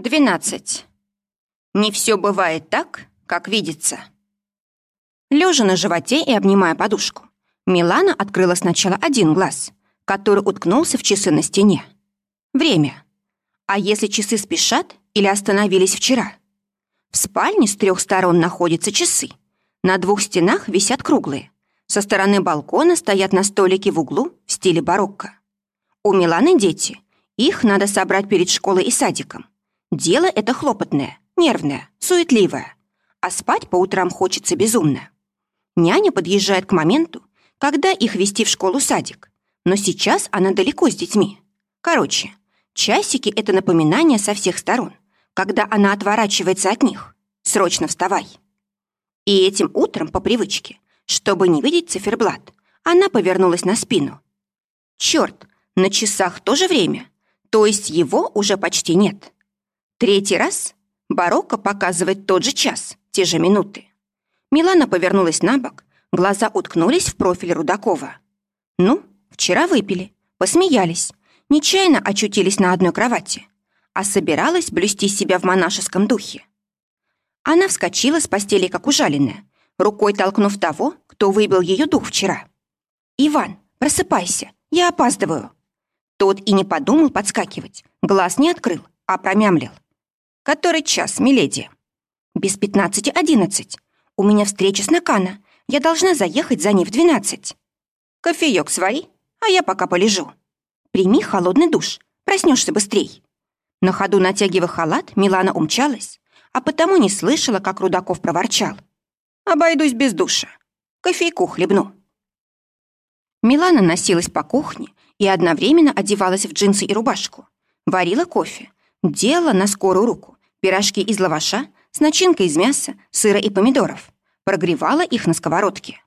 12. Не все бывает так, как видится. Лежа на животе и обнимая подушку, Милана открыла сначала один глаз, который уткнулся в часы на стене. Время. А если часы спешат или остановились вчера? В спальне с трех сторон находятся часы. На двух стенах висят круглые. Со стороны балкона стоят на столике в углу в стиле барокко. У Миланы дети. Их надо собрать перед школой и садиком. Дело это хлопотное, нервное, суетливое. А спать по утрам хочется безумно. Няня подъезжает к моменту, когда их вести в школу-садик. Но сейчас она далеко с детьми. Короче, часики — это напоминание со всех сторон, когда она отворачивается от них. Срочно вставай. И этим утром, по привычке, чтобы не видеть циферблат, она повернулась на спину. Черт, на часах тоже время, то есть его уже почти нет. Третий раз барокко показывает тот же час, те же минуты. Милана повернулась на бок, глаза уткнулись в профиль Рудакова. Ну, вчера выпили, посмеялись, нечаянно очутились на одной кровати, а собиралась блюсти себя в монашеском духе. Она вскочила с постели, как ужаленная, рукой толкнув того, кто выбил ее дух вчера. «Иван, просыпайся, я опаздываю». Тот и не подумал подскакивать, глаз не открыл, а промямлил. «Который час, миледи?» «Без пятнадцати одиннадцать. У меня встреча с Накана. Я должна заехать за ней в двенадцать». «Кофеёк свари, а я пока полежу». «Прими холодный душ, проснешься быстрей». На ходу натягивая халат, Милана умчалась, а потому не слышала, как Рудаков проворчал. «Обойдусь без душа. Кофейку хлебну». Милана носилась по кухне и одновременно одевалась в джинсы и рубашку. Варила кофе, Делала на скорую руку пирожки из лаваша с начинкой из мяса, сыра и помидоров. Прогревала их на сковородке.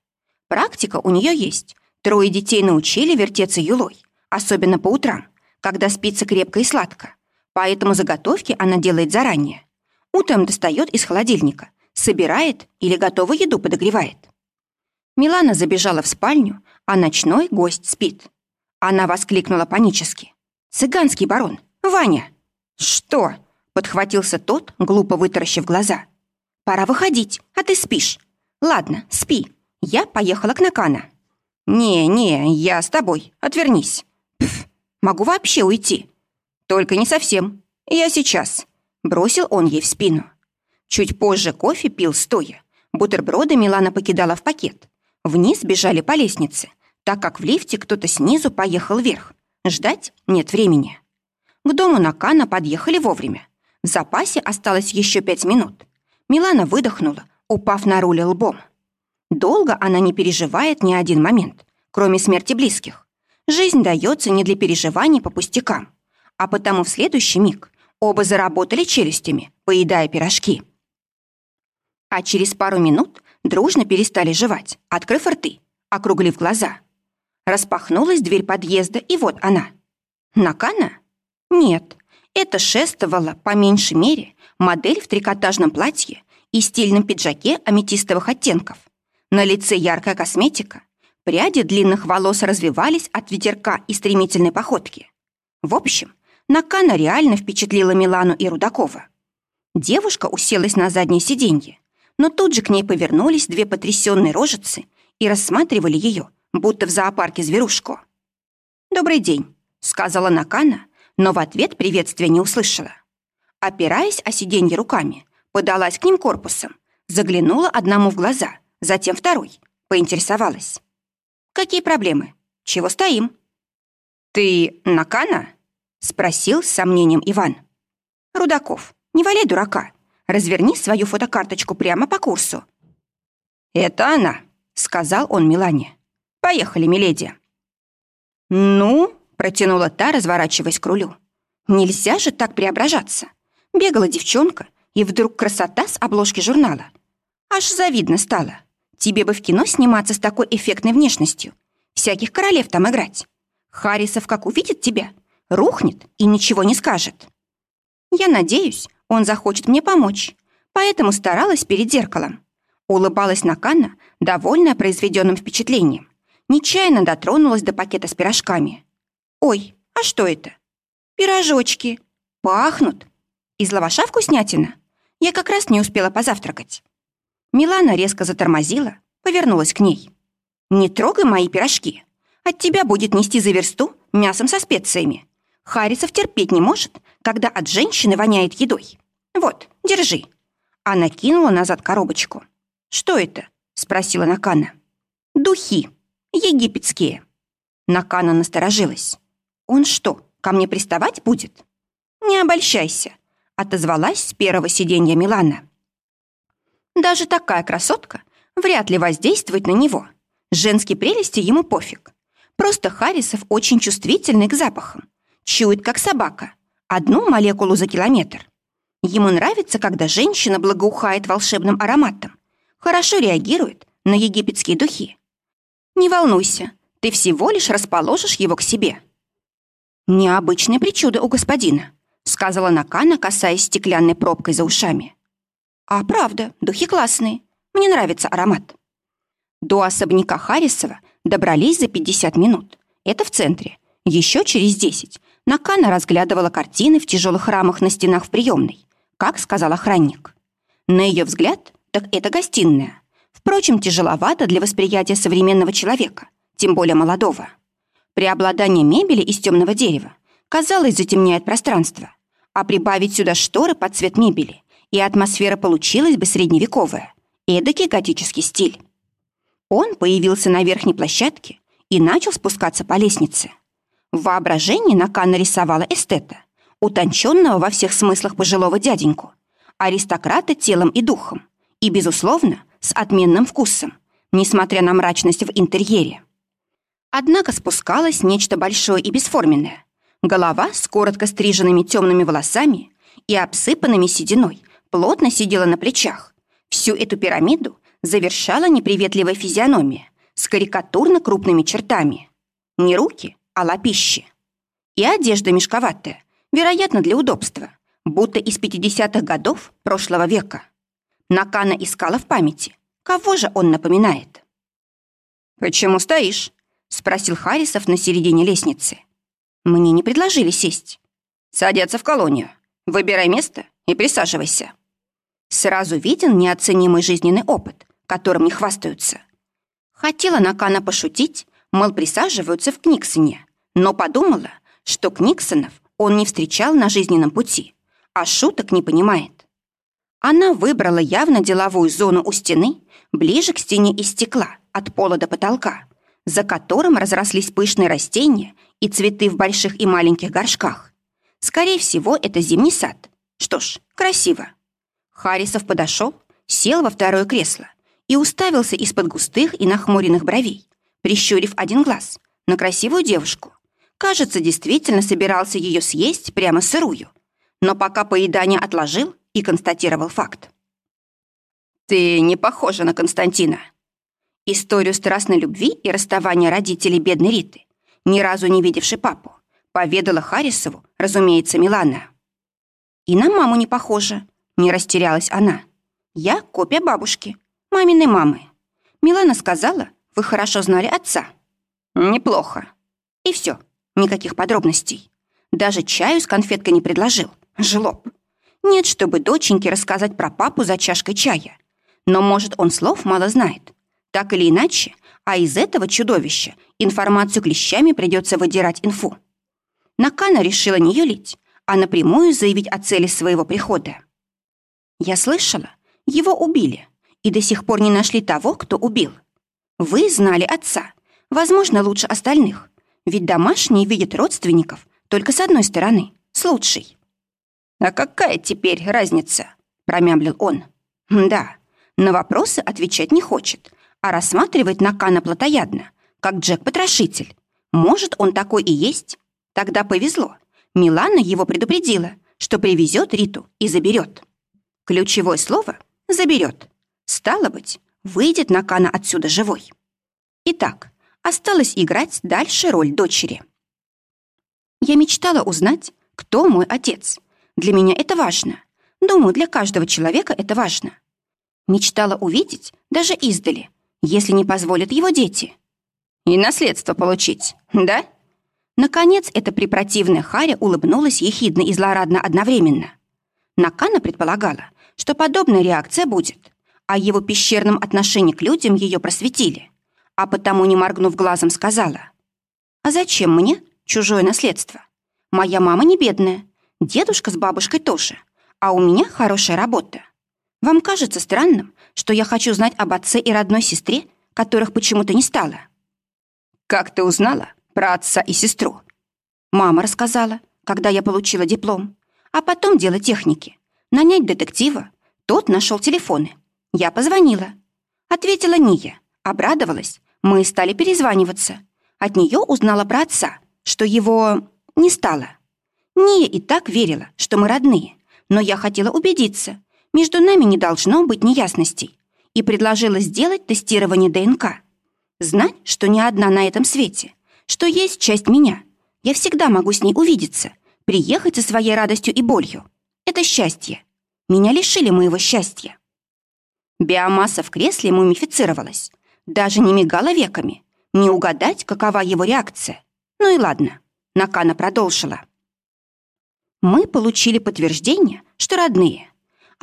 Практика у нее есть. Трое детей научили вертеться юлой, особенно по утрам, когда спится крепко и сладко. Поэтому заготовки она делает заранее. Утром достает из холодильника, собирает или готовую еду подогревает. Милана забежала в спальню, а ночной гость спит. Она воскликнула панически. «Цыганский барон! Ваня!» «Что?» — подхватился тот, глупо вытаращив глаза. «Пора выходить, а ты спишь. Ладно, спи. Я поехала к Накана». «Не, не, я с тобой. Отвернись». «Пф, могу вообще уйти». «Только не совсем. Я сейчас». Бросил он ей в спину. Чуть позже кофе пил стоя. Бутерброды Милана покидала в пакет. Вниз бежали по лестнице, так как в лифте кто-то снизу поехал вверх. Ждать нет времени. К дому Накана подъехали вовремя. В запасе осталось еще пять минут. Милана выдохнула, упав на руль лбом. Долго она не переживает ни один момент, кроме смерти близких. Жизнь дается не для переживаний по пустякам. А потому в следующий миг оба заработали челюстями, поедая пирожки. А через пару минут дружно перестали жевать, открыв рты, округлив глаза. Распахнулась дверь подъезда, и вот она. Накана? Нет, это шествовала, по меньшей мере, модель в трикотажном платье и стильном пиджаке аметистовых оттенков. На лице яркая косметика, пряди длинных волос развивались от ветерка и стремительной походки. В общем, Накана реально впечатлила Милану и Рудакова. Девушка уселась на заднее сиденье, но тут же к ней повернулись две потрясенные рожицы и рассматривали ее, будто в зоопарке зверушку. «Добрый день», — сказала Накана, но в ответ приветствия не услышала. Опираясь о сиденье руками, подалась к ним корпусом, заглянула одному в глаза, затем второй, поинтересовалась. «Какие проблемы? Чего стоим?» «Ты Накана?» — спросил с сомнением Иван. «Рудаков, не валяй дурака. Разверни свою фотокарточку прямо по курсу». «Это она», — сказал он Милане. «Поехали, миледи». «Ну?» Протянула та, разворачиваясь к рулю. Нельзя же так преображаться. Бегала девчонка, и вдруг красота с обложки журнала. Аж завидно стало. Тебе бы в кино сниматься с такой эффектной внешностью. Всяких королев там играть. Харрисов как увидит тебя, рухнет и ничего не скажет. Я надеюсь, он захочет мне помочь, поэтому старалась перед зеркалом. Улыбалась на Канна, довольная произведенным впечатлением. Нечаянно дотронулась до пакета с пирожками. «Ой, а что это?» «Пирожочки. Пахнут. Из лаваша вкуснятина? Я как раз не успела позавтракать». Милана резко затормозила, повернулась к ней. «Не трогай мои пирожки. От тебя будет нести за версту мясом со специями. Харисов терпеть не может, когда от женщины воняет едой. Вот, держи». Она кинула назад коробочку. «Что это?» — спросила Накана. «Духи. Египетские». Накана насторожилась. «Он что, ко мне приставать будет?» «Не обольщайся», — отозвалась с первого сиденья Милана. «Даже такая красотка вряд ли воздействует на него. Женские прелести ему пофиг. Просто Харрисов очень чувствительный к запахам. Чует, как собака. Одну молекулу за километр. Ему нравится, когда женщина благоухает волшебным ароматом. Хорошо реагирует на египетские духи. Не волнуйся, ты всего лишь расположишь его к себе. Необычные причуды у господина, сказала Накана, касаясь стеклянной пробкой за ушами. А правда, духи классные. Мне нравится аромат. До особняка Харрисова добрались за 50 минут. Это в центре. Еще через 10 Накана разглядывала картины в тяжелых рамах на стенах в приемной, как сказал охранник. На ее взгляд, так это гостиная. Впрочем, тяжеловато для восприятия современного человека, тем более молодого. Преобладание мебели из темного дерева, казалось, затемняет пространство, а прибавить сюда шторы под цвет мебели, и атмосфера получилась бы средневековая, эдакий готический стиль. Он появился на верхней площадке и начал спускаться по лестнице. В воображении Нака нарисовала эстета, утонченного во всех смыслах пожилого дяденьку, аристократа телом и духом, и, безусловно, с отменным вкусом, несмотря на мрачность в интерьере. Однако спускалось нечто большое и бесформенное. Голова с коротко стриженными темными волосами и обсыпанными сединой плотно сидела на плечах. Всю эту пирамиду завершала неприветливая физиономия с карикатурно крупными чертами. Не руки, а лапищи. И одежда мешковатая, вероятно, для удобства, будто из 50-х годов прошлого века. Накана искала в памяти. Кого же он напоминает? «Почему стоишь?» — спросил Харрисов на середине лестницы. «Мне не предложили сесть». «Садятся в колонию. Выбирай место и присаживайся». Сразу виден неоценимый жизненный опыт, которым не хвастаются. Хотела Накана пошутить, мол, присаживаются в Книксоне, но подумала, что Книксонов он не встречал на жизненном пути, а шуток не понимает. Она выбрала явно деловую зону у стены, ближе к стене из стекла, от пола до потолка, за которым разрослись пышные растения и цветы в больших и маленьких горшках. Скорее всего, это зимний сад. Что ж, красиво. Харрисов подошел, сел во второе кресло и уставился из-под густых и нахмуренных бровей, прищурив один глаз, на красивую девушку. Кажется, действительно собирался ее съесть прямо сырую, но пока поедание отложил и констатировал факт. «Ты не похожа на Константина». Историю страстной любви и расставания родителей бедной Риты, ни разу не видевшей папу, поведала Харрисову, разумеется, Милана. «И на маму не похожа», — не растерялась она. «Я копия бабушки, маминой мамы. Милана сказала, вы хорошо знали отца. Неплохо. И все, никаких подробностей. Даже чаю с конфеткой не предложил. Жлоб. Нет, чтобы доченьке рассказать про папу за чашкой чая. Но, может, он слов мало знает. Так или иначе, а из этого чудовища информацию клещами придется выдирать инфу. Накана решила не юлить, а напрямую заявить о цели своего прихода. Я слышала, его убили, и до сих пор не нашли того, кто убил. Вы знали отца, возможно, лучше остальных, ведь домашние видят родственников только с одной стороны, с лучшей. «А какая теперь разница?» – промямлил он. «Да, на вопросы отвечать не хочет, а рассматривает Накана плотоядно, как Джек-потрошитель. Может, он такой и есть? Тогда повезло. Милана его предупредила, что привезет Риту и заберет. Ключевое слово «заберет». Стало быть, выйдет Накана отсюда живой. Итак, осталось играть дальше роль дочери. Я мечтала узнать, кто мой отец. Для меня это важно. Думаю, для каждого человека это важно. Мечтала увидеть даже издали, если не позволят его дети. И наследство получить, да? Наконец, эта препротивная Харя улыбнулась ехидно и злорадно одновременно. Накана предполагала, что подобная реакция будет, а его пещерном отношении к людям ее просветили. А потому, не моргнув глазом, сказала, «А зачем мне чужое наследство? Моя мама не бедная, дедушка с бабушкой тоже, а у меня хорошая работа. Вам кажется странным, что я хочу знать об отце и родной сестре, которых почему-то не стало?» «Как ты узнала про отца и сестру?» Мама рассказала, когда я получила диплом, а потом дело техники. Нанять детектива. Тот нашел телефоны. Я позвонила. Ответила Ния. Обрадовалась. Мы стали перезваниваться. От нее узнала про отца, что его не стало. Ния и так верила, что мы родные, но я хотела убедиться, между нами не должно быть неясностей, и предложила сделать тестирование ДНК. Знать, что не одна на этом свете, что есть часть меня. Я всегда могу с ней увидеться, приехать со своей радостью и болью. Это счастье. Меня лишили моего счастья. Биомасса в кресле мумифицировалась. Даже не мигала веками. Не угадать, какова его реакция. Ну и ладно. Накана продолжила. Мы получили подтверждение, что родные.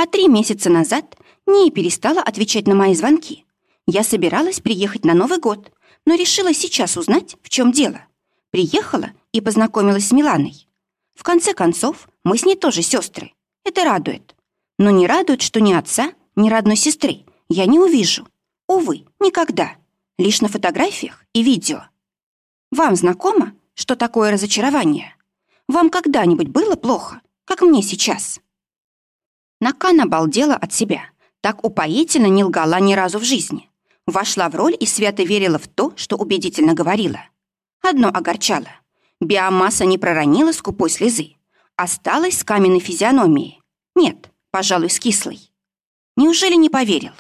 А три месяца назад Ния перестала отвечать на мои звонки. Я собиралась приехать на Новый год, но решила сейчас узнать, в чем дело. Приехала и познакомилась с Миланой. В конце концов, мы с ней тоже сестры. Это радует. Но не радует, что ни отца, ни родной сестры я не увижу. Увы, никогда. Лишь на фотографиях и видео. Вам знакомо, что такое разочарование? Вам когда-нибудь было плохо, как мне сейчас?» Накан обалдела от себя. Так упоительно не лгала ни разу в жизни. Вошла в роль и свято верила в то, что убедительно говорила. Одно огорчало. Биомасса не проронила скупой слезы. Осталась с каменной физиономией. Нет, пожалуй, с кислой. Неужели не поверил?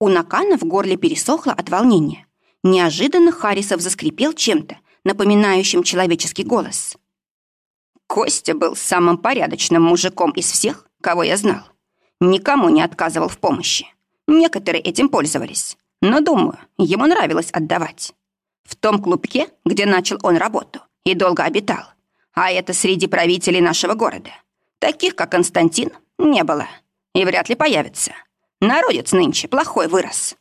У Накана в горле пересохло от волнения. Неожиданно Харисов заскрипел чем-то, напоминающим человеческий голос. Костя был самым порядочным мужиком из всех, кого я знал. Никому не отказывал в помощи. Некоторые этим пользовались. Но, думаю, ему нравилось отдавать. В том клубке, где начал он работу, и долго обитал. А это среди правителей нашего города. Таких, как Константин, не было. И вряд ли появится. Народец нынче плохой вырос.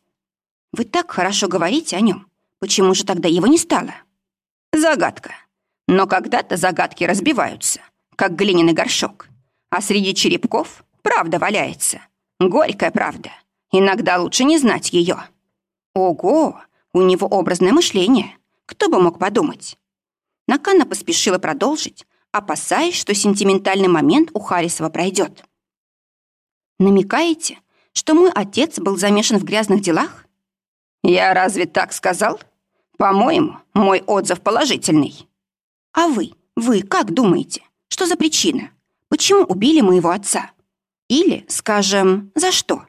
Вы так хорошо говорите о нем. Почему же тогда его не стало? Загадка. Но когда-то загадки разбиваются, как глиняный горшок. А среди черепков правда валяется. Горькая правда. Иногда лучше не знать ее. Ого, у него образное мышление. Кто бы мог подумать? Накана поспешила продолжить, опасаясь, что сентиментальный момент у Харисова пройдет. «Намекаете, что мой отец был замешан в грязных делах?» «Я разве так сказал? По-моему, мой отзыв положительный». «А вы, вы как думаете, что за причина? Почему убили моего отца? Или, скажем, за что?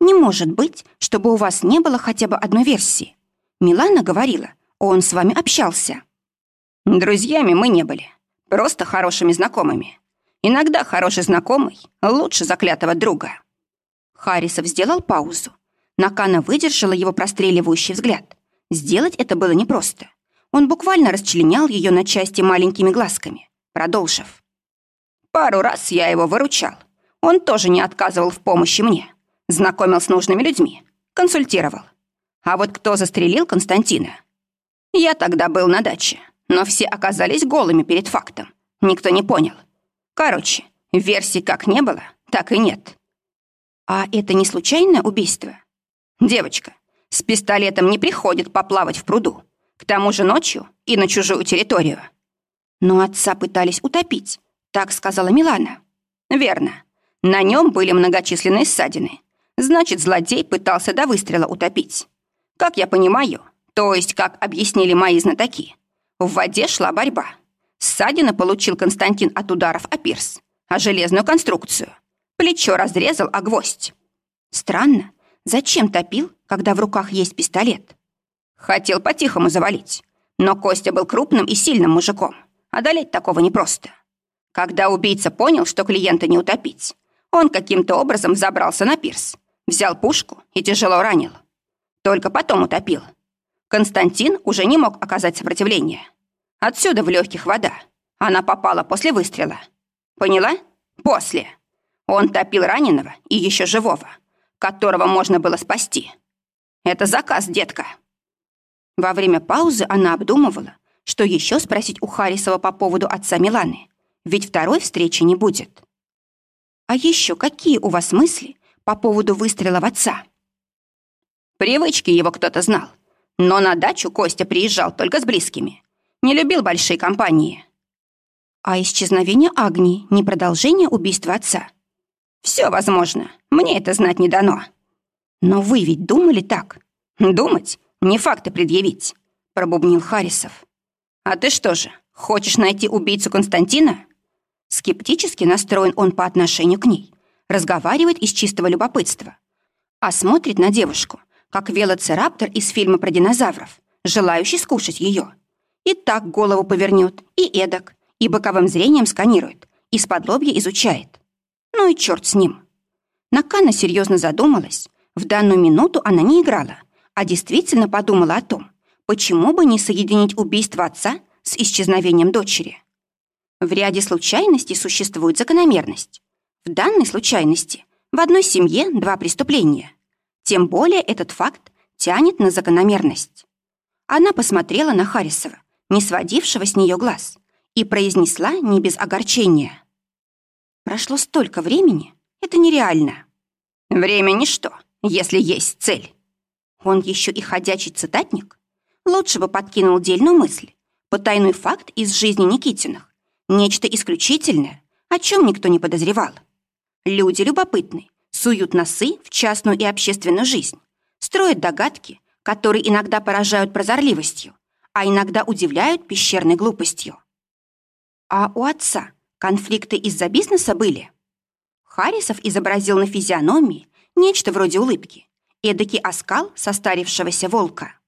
Не может быть, чтобы у вас не было хотя бы одной версии. Милана говорила, он с вами общался». Друзьями мы не были, просто хорошими знакомыми. Иногда хороший знакомый лучше заклятого друга. Харрисов сделал паузу. Накана выдержала его простреливающий взгляд. Сделать это было непросто. Он буквально расчленял ее на части маленькими глазками, продолжив. «Пару раз я его выручал. Он тоже не отказывал в помощи мне. Знакомил с нужными людьми, консультировал. А вот кто застрелил Константина? Я тогда был на даче но все оказались голыми перед фактом. Никто не понял. Короче, версий как не было, так и нет. А это не случайное убийство? Девочка, с пистолетом не приходит поплавать в пруду. К тому же ночью и на чужую территорию. Но отца пытались утопить, так сказала Милана. Верно. На нем были многочисленные ссадины. Значит, злодей пытался до выстрела утопить. Как я понимаю, то есть, как объяснили мои знатоки, в воде шла борьба. Ссадина получил Константин от ударов о пирс, а железную конструкцию. Плечо разрезал, а гвоздь. Странно. Зачем топил, когда в руках есть пистолет? Хотел по-тихому завалить. Но Костя был крупным и сильным мужиком. Одолеть такого непросто. Когда убийца понял, что клиента не утопить, он каким-то образом забрался на пирс, взял пушку и тяжело ранил. Только потом утопил. Константин уже не мог оказать сопротивление. Отсюда в легких вода. Она попала после выстрела. Поняла? После. Он топил раненого и еще живого, которого можно было спасти. Это заказ, детка. Во время паузы она обдумывала, что еще спросить у Харрисова по поводу отца Миланы, ведь второй встречи не будет. «А еще какие у вас мысли по поводу выстрела в отца?» Привычки его кто-то знал, но на дачу Костя приезжал только с близкими. Не любил большие компании. А исчезновение Агнии — не продолжение убийства отца? Все возможно. Мне это знать не дано. Но вы ведь думали так? Думать? Не факты предъявить, пробубнил Харисов. А ты что же, хочешь найти убийцу Константина? Скептически настроен он по отношению к ней. Разговаривает из чистого любопытства. А смотрит на девушку, как велоцираптор из фильма про динозавров, желающий скушать ее. И так голову повернет, и эдак, и боковым зрением сканирует, из-под лобья изучает. Ну и черт с ним. Накана серьезно задумалась. В данную минуту она не играла, а действительно подумала о том, почему бы не соединить убийство отца с исчезновением дочери. В ряде случайностей существует закономерность. В данной случайности в одной семье два преступления. Тем более этот факт тянет на закономерность. Она посмотрела на Харрисова, не сводившего с нее глаз, и произнесла не без огорчения. «Прошло столько времени, это нереально». «Время ничто, если есть цель». Он еще и ходячий цитатник. Лучше бы подкинул дельную мысль, потайной факт из жизни Никитиных. Нечто исключительное, о чем никто не подозревал. Люди любопытны, суют носы в частную и общественную жизнь, строят догадки, которые иногда поражают прозорливостью, а иногда удивляют пещерной глупостью. А у отца конфликты из-за бизнеса были? Харрисов изобразил на физиономии нечто вроде улыбки, эдакий оскал состарившегося волка.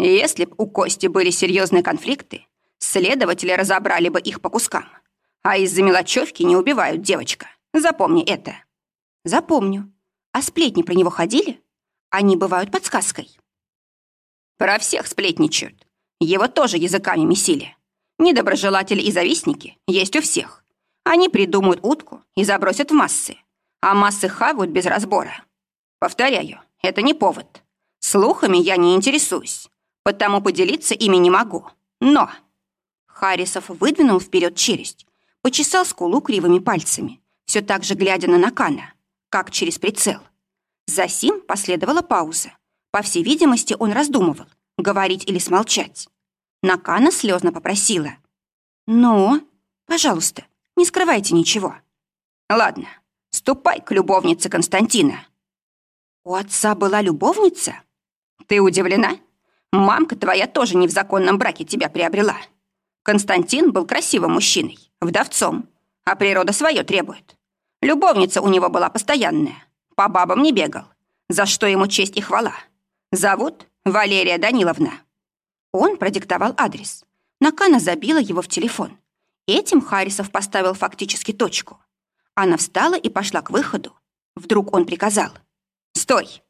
Если б у Кости были серьезные конфликты, следователи разобрали бы их по кускам. А из-за мелочевки не убивают девочка. Запомни это. Запомню. А сплетни про него ходили? Они бывают подсказкой. Про всех сплетничают. Его тоже языками месили. Недоброжелатели и завистники есть у всех. Они придумают утку и забросят в массы. А массы хавают без разбора. Повторяю, это не повод. Слухами я не интересуюсь, потому поделиться ими не могу. Но... Харрисов выдвинул вперед челюсть, почесал скулу кривыми пальцами, все так же глядя на Накана, как через прицел. За сим последовала пауза. По всей видимости, он раздумывал, говорить или смолчать. Накана слезно попросила. «Ну, пожалуйста, не скрывайте ничего». «Ладно, ступай к любовнице Константина». «У отца была любовница?» «Ты удивлена? Мамка твоя тоже не в законном браке тебя приобрела. Константин был красивым мужчиной, вдовцом, а природа свое требует. Любовница у него была постоянная, по бабам не бегал, за что ему честь и хвала. Зовут Валерия Даниловна. Он продиктовал адрес. Накана забила его в телефон. Этим Харрисов поставил фактически точку. Она встала и пошла к выходу. Вдруг он приказал. «Стой!»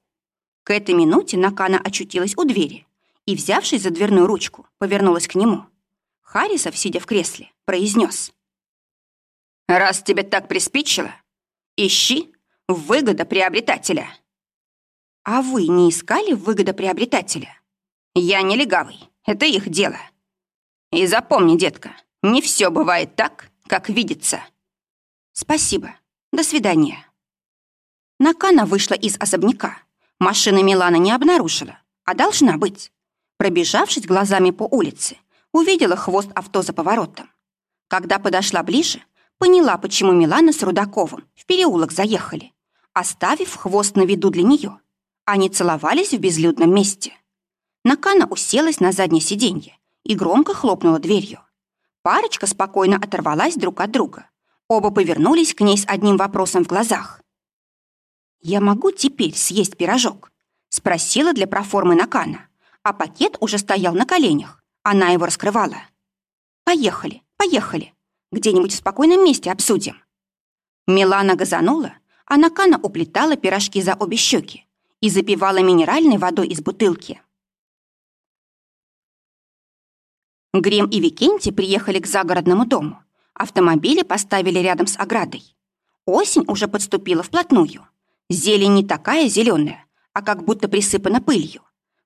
К этой минуте Накана очутилась у двери и, взявшись за дверную ручку, повернулась к нему. Харрисов, сидя в кресле, произнес. «Раз тебе так приспичило, ищи выгодоприобретателя». «А вы не искали выгодоприобретателя?» «Я не легавый, это их дело. И запомни, детка, не все бывает так, как видится». «Спасибо. До свидания». Накана вышла из особняка. Машины Милана не обнаружила, а должна быть. Пробежавшись глазами по улице, увидела хвост авто за поворотом. Когда подошла ближе, поняла, почему Милана с Рудаковым в переулок заехали, оставив хвост на виду для нее. Они целовались в безлюдном месте. Накана уселась на заднее сиденье и громко хлопнула дверью. Парочка спокойно оторвалась друг от друга. Оба повернулись к ней с одним вопросом в глазах. «Я могу теперь съесть пирожок?» — спросила для проформы Накана, а пакет уже стоял на коленях. Она его раскрывала. «Поехали, поехали. Где-нибудь в спокойном месте обсудим». Милана газанула, а Накана уплетала пирожки за обе щеки и запивала минеральной водой из бутылки. Грем и Викентий приехали к загородному дому. Автомобили поставили рядом с оградой. Осень уже подступила вплотную. Зелень не такая зеленая, а как будто присыпана пылью.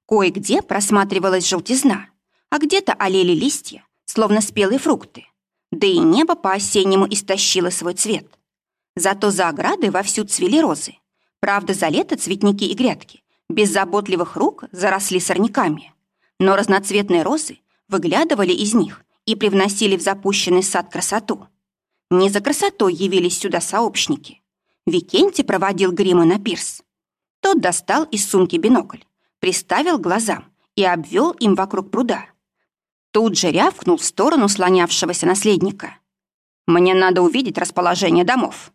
Кое-где просматривалась желтизна, а где-то олели листья, словно спелые фрукты. Да и небо по-осеннему истощило свой цвет. Зато за оградой вовсю цвели розы. Правда, за лето цветники и грядки без заботливых рук заросли сорняками. Но разноцветные розы выглядывали из них и привносили в запущенный сад красоту. Не за красотой явились сюда сообщники. Викентий проводил грима на пирс. Тот достал из сумки бинокль, приставил глазам и обвел им вокруг пруда. Тут же рявкнул в сторону слонявшегося наследника. «Мне надо увидеть расположение домов.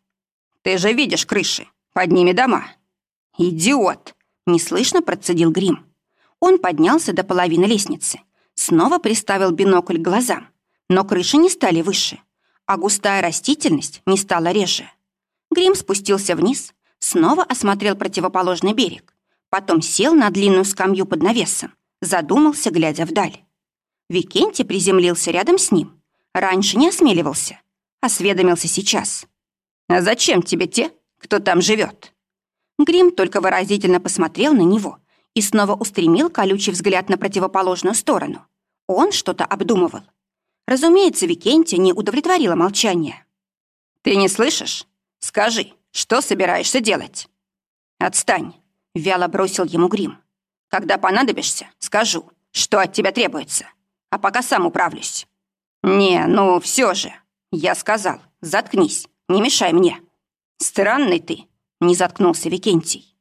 Ты же видишь крыши, под ними дома». «Идиот!» Неслышно процедил грим. Он поднялся до половины лестницы, снова приставил бинокль к глазам, но крыши не стали выше, а густая растительность не стала реже. Грим спустился вниз, снова осмотрел противоположный берег, потом сел на длинную скамью под навесом, задумался, глядя вдаль. Викентий приземлился рядом с ним. Раньше не осмеливался, осведомился сейчас. «А зачем тебе те, кто там живет?» Грим только выразительно посмотрел на него и снова устремил колючий взгляд на противоположную сторону. Он что-то обдумывал. Разумеется, Викентия не удовлетворила молчание. «Ты не слышишь? Скажи, что собираешься делать?» «Отстань», — вяло бросил ему Грим. «Когда понадобишься, скажу, что от тебя требуется, а пока сам управлюсь». «Не, ну все же», — я сказал, заткнись, не мешай мне. «Странный ты», не заткнулся Викентий.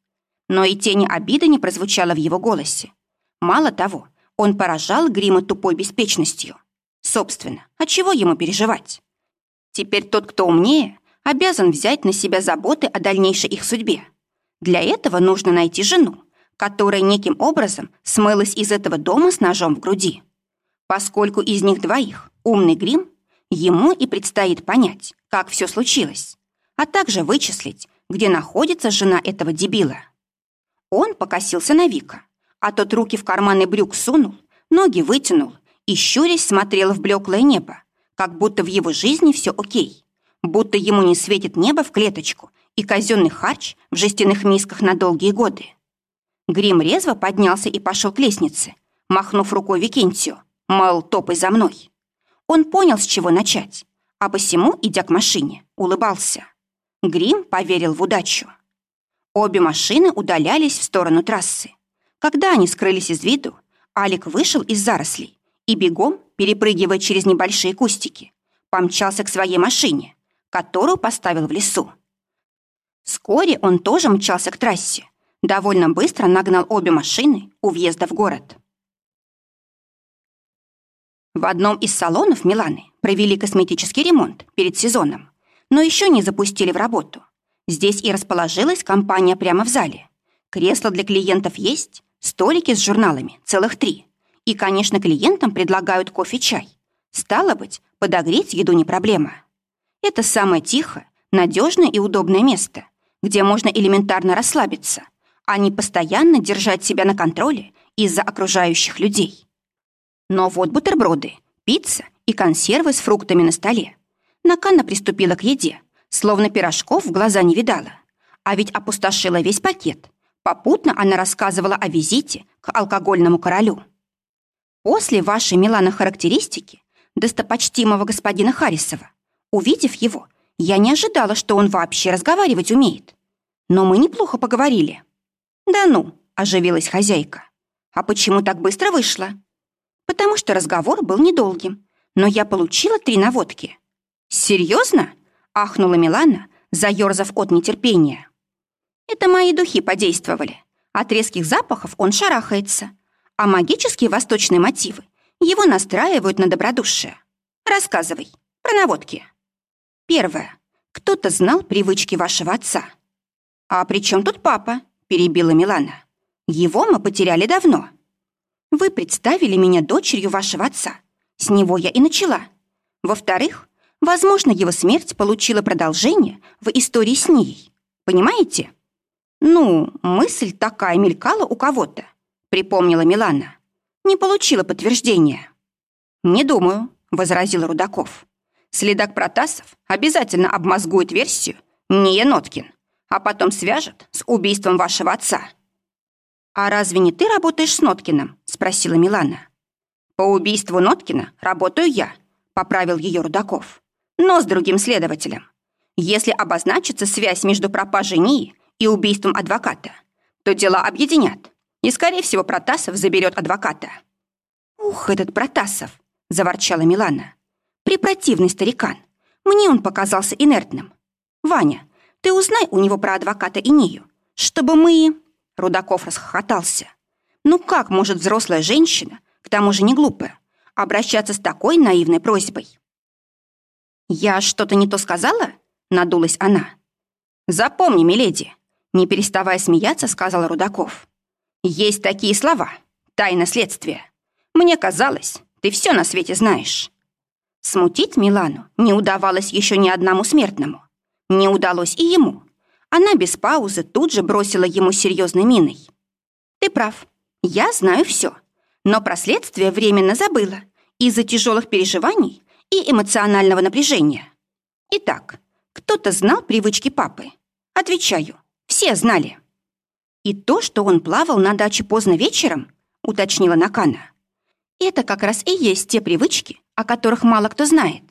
Но и тени обиды не прозвучало в его голосе. Мало того, он поражал грима тупой беспечностью. Собственно, от чего ему переживать? Теперь тот, кто умнее, обязан взять на себя заботы о дальнейшей их судьбе. Для этого нужно найти жену, которая неким образом смылась из этого дома с ножом в груди. Поскольку из них двоих умный грим, ему и предстоит понять, как все случилось, а также вычислить, где находится жена этого дебила. Он покосился на Вика, а тот руки в карманы брюк сунул, ноги вытянул и, щурясь, смотрел в блеклое небо, как будто в его жизни все окей, будто ему не светит небо в клеточку и казенный харч в жестяных мисках на долгие годы. Грим резво поднялся и пошел к лестнице, махнув рукой Викентию, мол, топай за мной. Он понял, с чего начать, а посему, идя к машине, улыбался. Грим поверил в удачу. Обе машины удалялись в сторону трассы. Когда они скрылись из виду, Алик вышел из зарослей и бегом, перепрыгивая через небольшие кустики, помчался к своей машине, которую поставил в лесу. Вскоре он тоже мчался к трассе, довольно быстро нагнал обе машины у въезда в город. В одном из салонов Миланы провели косметический ремонт перед сезоном но еще не запустили в работу. Здесь и расположилась компания прямо в зале. Кресла для клиентов есть, столики с журналами, целых три. И, конечно, клиентам предлагают кофе-чай. Стало быть, подогреть еду не проблема. Это самое тихое, надежное и удобное место, где можно элементарно расслабиться, а не постоянно держать себя на контроле из-за окружающих людей. Но вот бутерброды, пицца и консервы с фруктами на столе. Наканна приступила к еде, словно пирожков в глаза не видала. А ведь опустошила весь пакет. Попутно она рассказывала о визите к алкогольному королю. После вашей Милана характеристики достопочтимого господина Харрисова, увидев его, я не ожидала, что он вообще разговаривать умеет. Но мы неплохо поговорили. Да ну, оживилась хозяйка. А почему так быстро вышло? Потому что разговор был недолгим, но я получила три наводки. «Серьезно?» — ахнула Милана, заерзав от нетерпения. «Это мои духи подействовали. От резких запахов он шарахается, а магические восточные мотивы его настраивают на добродушие. Рассказывай про наводки». Первое. Кто-то знал привычки вашего отца. «А при чем тут папа?» — перебила Милана. «Его мы потеряли давно. Вы представили меня дочерью вашего отца. С него я и начала. Во-вторых, Возможно, его смерть получила продолжение в истории с ней. Понимаете? Ну, мысль такая мелькала у кого-то, припомнила Милана. Не получила подтверждения. Не думаю, возразил Рудаков. Следак Протасов обязательно обмозгует версию не Ноткин, а потом свяжет с убийством вашего отца». «А разве не ты работаешь с Ноткиным?» — спросила Милана. «По убийству Ноткина работаю я», — поправил ее Рудаков. «Но с другим следователем. Если обозначится связь между пропажей Нии и убийством адвоката, то дела объединят, и, скорее всего, Протасов заберет адвоката». «Ух, этот Протасов!» — заворчала Милана. «Препротивный старикан. Мне он показался инертным. Ваня, ты узнай у него про адвоката и Нию, чтобы мы...» Рудаков расхохотался. «Ну как может взрослая женщина, к тому же не глупая, обращаться с такой наивной просьбой?» «Я что-то не то сказала?» — надулась она. «Запомни, миледи», — не переставая смеяться, сказал Рудаков. «Есть такие слова. Тайна следствия. Мне казалось, ты все на свете знаешь». Смутить Милану не удавалось еще ни одному смертному. Не удалось и ему. Она без паузы тут же бросила ему серьезной миной. «Ты прав. Я знаю все. Но про следствие временно забыла из-за тяжелых переживаний и эмоционального напряжения. Итак, кто-то знал привычки папы? Отвечаю, все знали. И то, что он плавал на даче поздно вечером, уточнила Накана. Это как раз и есть те привычки, о которых мало кто знает.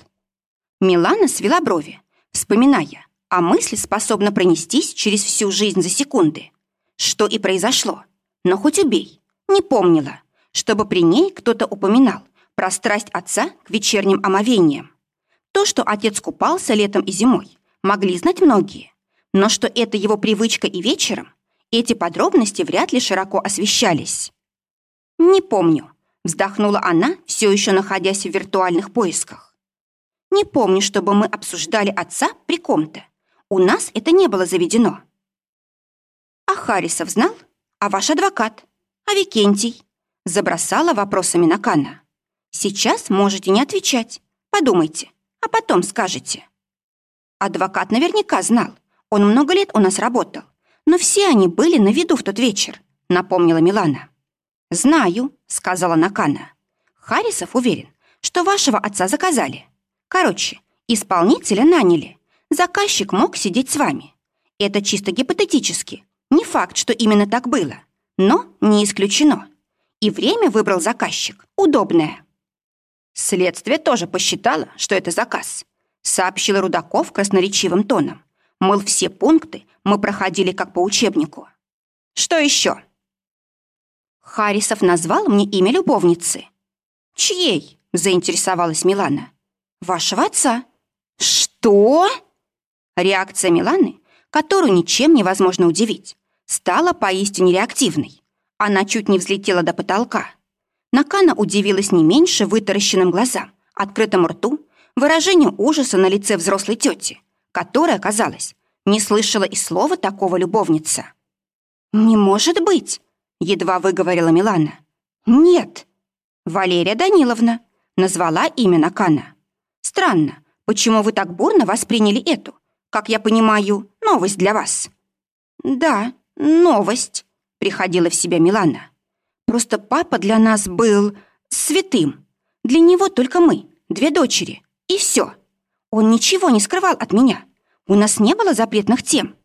Милана свела брови, вспоминая, а мысль способна пронестись через всю жизнь за секунды. Что и произошло. Но хоть убей. Не помнила, чтобы при ней кто-то упоминал про страсть отца к вечерним омовениям. То, что отец купался летом и зимой, могли знать многие. Но что это его привычка и вечером, эти подробности вряд ли широко освещались. «Не помню», — вздохнула она, все еще находясь в виртуальных поисках. «Не помню, чтобы мы обсуждали отца при ком-то. У нас это не было заведено». «А Харисов знал? А ваш адвокат? А Викентий?» Забросала вопросами на Кана. «Сейчас можете не отвечать. Подумайте, а потом скажете». Адвокат наверняка знал. Он много лет у нас работал. Но все они были на виду в тот вечер, напомнила Милана. «Знаю», — сказала Накана. «Харрисов уверен, что вашего отца заказали. Короче, исполнителя наняли. Заказчик мог сидеть с вами. Это чисто гипотетически. Не факт, что именно так было. Но не исключено. И время выбрал заказчик. Удобное. Следствие тоже посчитало, что это заказ. Сообщил Рудаков красноречивым тоном. Мол, все пункты мы проходили как по учебнику. Что еще? Харисов назвал мне имя любовницы. Чьей? Заинтересовалась Милана. Вашего отца. Что? Реакция Миланы, которую ничем невозможно удивить, стала поистине реактивной. Она чуть не взлетела до потолка. Накана удивилась не меньше вытаращенным глазам, открытому рту, выражению ужаса на лице взрослой тети, которая, казалось, не слышала и слова такого любовница. «Не может быть!» — едва выговорила Милана. «Нет!» «Валерия Даниловна», — назвала имя Накана. «Странно, почему вы так бурно восприняли эту, как я понимаю, новость для вас?» «Да, новость», — приходила в себя Милана. «Просто папа для нас был святым. Для него только мы, две дочери, и все. Он ничего не скрывал от меня. У нас не было запретных тем.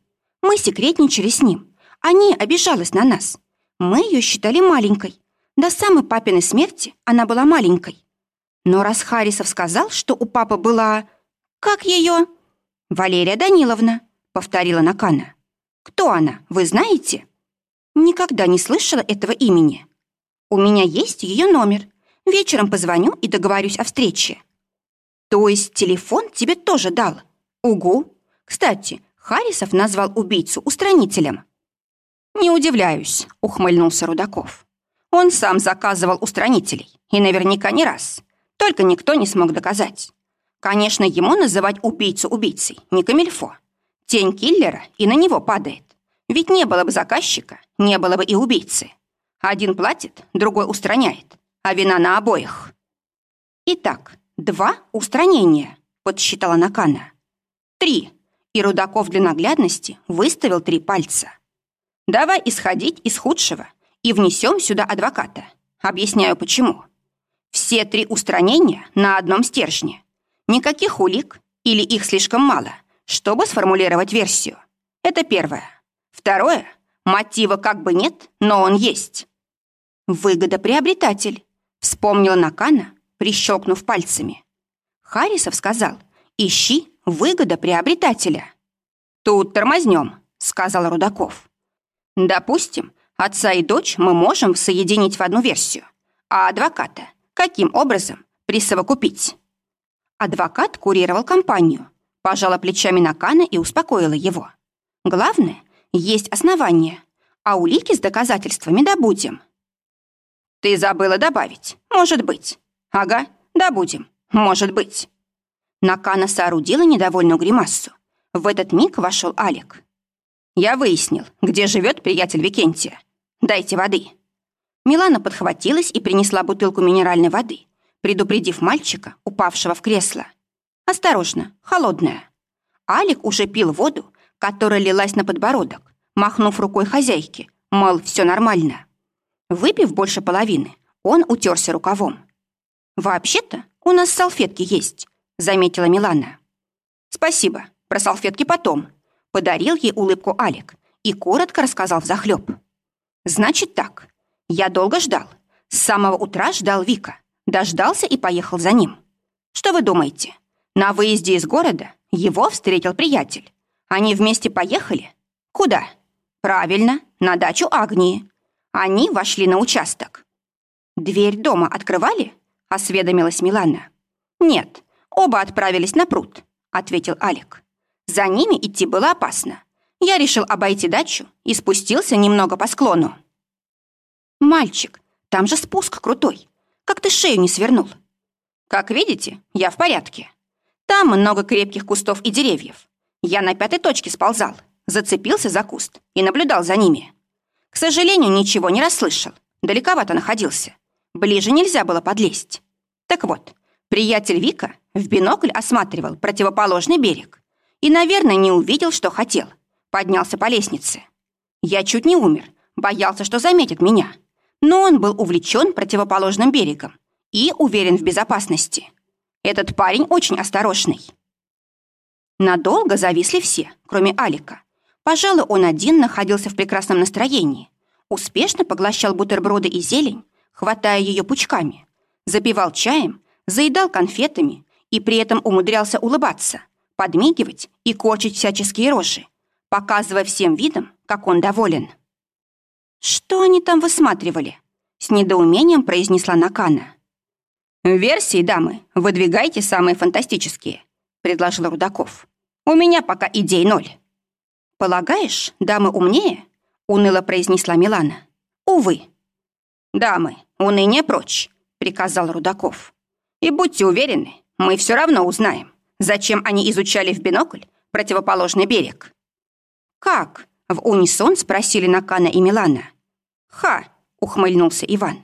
Мы секретничали с ним. Они обижалась на нас. Мы ее считали маленькой. До самой папиной смерти она была маленькой. Но раз Харисов сказал, что у папы была... Как ее? «Валерия Даниловна», — повторила Накана. «Кто она, вы знаете?» «Никогда не слышала этого имени. У меня есть ее номер. Вечером позвоню и договорюсь о встрече». «То есть телефон тебе тоже дал?» «Угу. Кстати, Харисов назвал убийцу устранителем». «Не удивляюсь», — ухмыльнулся Рудаков. «Он сам заказывал устранителей, и наверняка не раз. Только никто не смог доказать. Конечно, ему называть убийцу убийцей не камильфо. Тень киллера и на него падает. Ведь не было бы заказчика, не было бы и убийцы. Один платит, другой устраняет, а вина на обоих. Итак, два устранения, подсчитала Накана. Три. И Рудаков для наглядности выставил три пальца. Давай исходить из худшего и внесем сюда адвоката. Объясняю, почему. Все три устранения на одном стержне. Никаких улик или их слишком мало, чтобы сформулировать версию. Это первое. Второе. Мотива как бы нет, но он есть. Выгодоприобретатель, вспомнила Накана, прищелкнув пальцами. Харисов сказал, ищи выгодоприобретателя. Тут тормознем, сказал Рудаков. Допустим, отца и дочь мы можем соединить в одну версию, а адвоката каким образом присовокупить? Адвокат курировал компанию, пожала плечами Накана и успокоила его. Главное, есть основания, а улики с доказательствами добудем. Ты забыла добавить. Может быть. Ага, добудем. Может быть. Накана соорудила недовольную гримассу. В этот миг вошел Алик. Я выяснил, где живет приятель Викентия. Дайте воды. Милана подхватилась и принесла бутылку минеральной воды, предупредив мальчика, упавшего в кресло. «Осторожно, холодная». Алик уже пил воду, которая лилась на подбородок, махнув рукой хозяйке, мол, все нормально. Выпив больше половины, он утерся рукавом. «Вообще-то у нас салфетки есть», — заметила Милана. «Спасибо, про салфетки потом», — подарил ей улыбку Алик и коротко рассказал взахлёб. «Значит так, я долго ждал. С самого утра ждал Вика. Дождался и поехал за ним. Что вы думаете? На выезде из города его встретил приятель. Они вместе поехали? Куда? Правильно, на дачу Агнии. Они вошли на участок. «Дверь дома открывали?» — осведомилась Милана. «Нет, оба отправились на пруд», — ответил Алик. «За ними идти было опасно. Я решил обойти дачу и спустился немного по склону». «Мальчик, там же спуск крутой. Как ты шею не свернул?» «Как видите, я в порядке. Там много крепких кустов и деревьев. Я на пятой точке сползал, зацепился за куст и наблюдал за ними. К сожалению, ничего не расслышал. Далековато находился. Ближе нельзя было подлезть. Так вот, приятель Вика в бинокль осматривал противоположный берег и, наверное, не увидел, что хотел. Поднялся по лестнице. Я чуть не умер, боялся, что заметит меня. Но он был увлечен противоположным берегом и уверен в безопасности. Этот парень очень осторожный. Надолго зависли все, кроме Алика. Пожалуй, он один находился в прекрасном настроении. Успешно поглощал бутерброды и зелень, хватая ее пучками. Запивал чаем, заедал конфетами и при этом умудрялся улыбаться, подмигивать и корчить всяческие рожи, показывая всем видом, как он доволен. «Что они там высматривали?» — с недоумением произнесла Накана. «Версии, дамы, выдвигайте самые фантастические», — предложил Рудаков. «У меня пока идей ноль». «Полагаешь, дамы умнее?» — уныло произнесла Милана. «Увы». «Дамы, уныние прочь», — приказал Рудаков. «И будьте уверены, мы все равно узнаем, зачем они изучали в бинокль противоположный берег». «Как?» — в унисон спросили Накана и Милана. «Ха!» — ухмыльнулся Иван.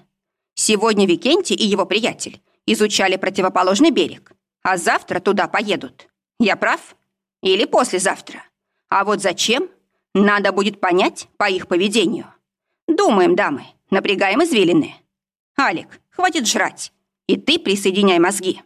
«Сегодня Викентий и его приятель изучали противоположный берег, а завтра туда поедут. Я прав? Или послезавтра? А вот зачем? Надо будет понять по их поведению. Думаем, дамы, напрягаем извилины. Алик, хватит жрать. И ты присоединяй мозги.